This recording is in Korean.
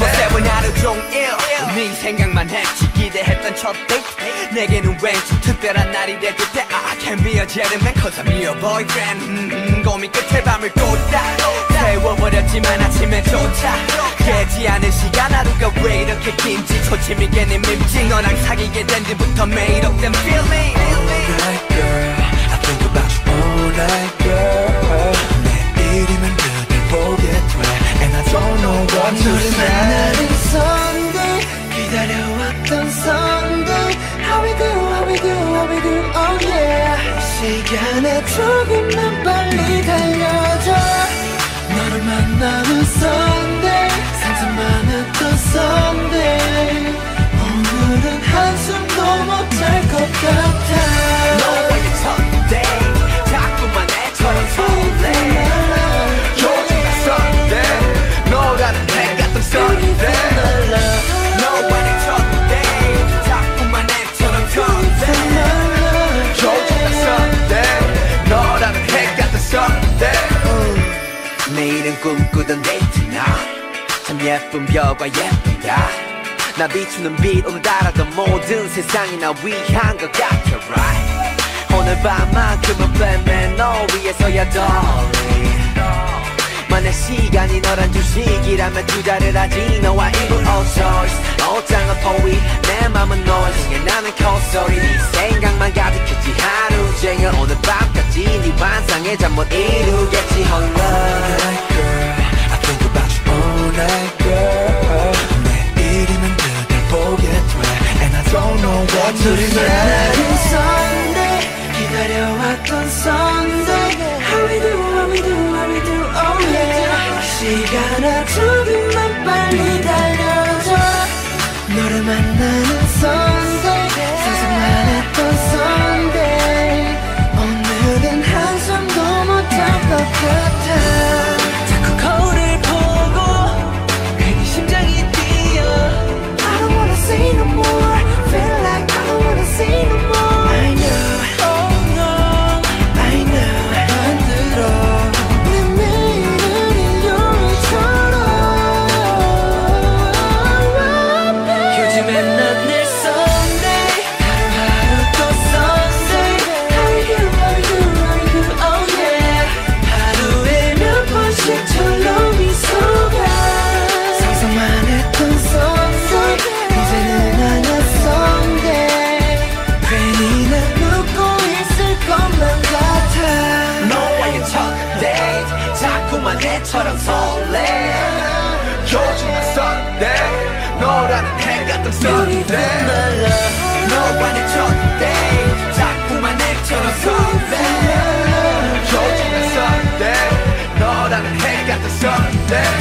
24-7 하루 종일 네 생각만 했지 기대했던 첫 데이트 내게는 왠지 특별한 날이 될 듯해. I can be a gentleman cause I'm your boyfriend. 음, 음, 고민 끝에 밤을 꽂다 세워버렸지만 아침에조차 깨지 않은 시간 하루가 왜 이렇게 긴지 초침이 괜히 밉지. 너랑 사귀게 된 뒤부터 매일 없던 feeling Alright girl. I think about you. All night girl 시간에 조금만 빨 내일은 꿈꾸던 데이트 나 참 예쁜 별과 예쁘다. 나 비추는 빛 오늘따라도 모든 세상이 나 위한 것 같아 right? 오늘 밤만큼은 빼면 너 위해서야 darling 만약 시간이 너란 주식이라면 투자를 하지 너와 이룰 환상에 잠 못 이루겠지 홀로 Alright girl I think about you all night girl 내일이면 그댈 보게 돼 And I don't know what to 너를 say 만나는 Sunday 기다려왔던 Sunday How we do, how we do, how we do, oh yeah 시간아 조금 예처럼 설레. 요즘 썬데 너라는 해가 뜬 썬데 너와 내 첫데 자꾸만 애처럼 설레. 요즘은 썬데 너라는 해가 뜬 썬데